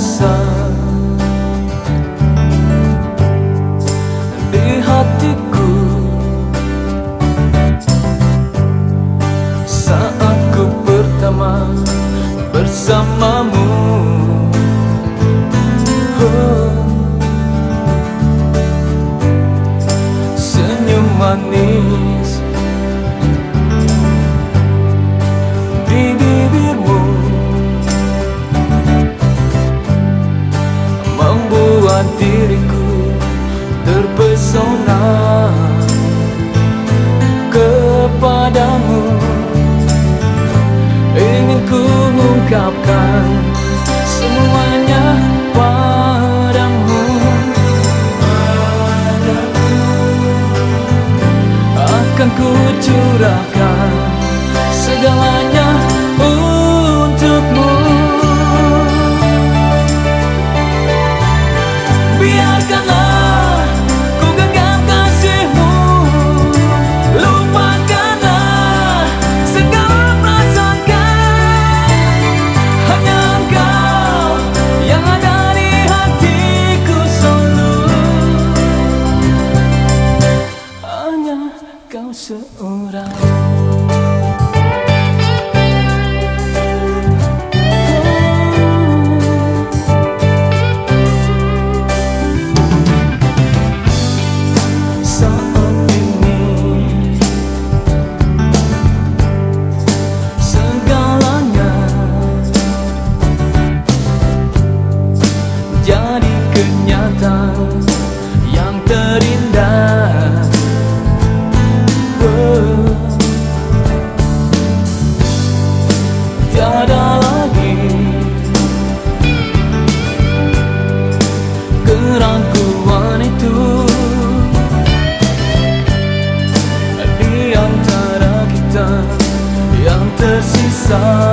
sun. Terpesona Kepadamu sun.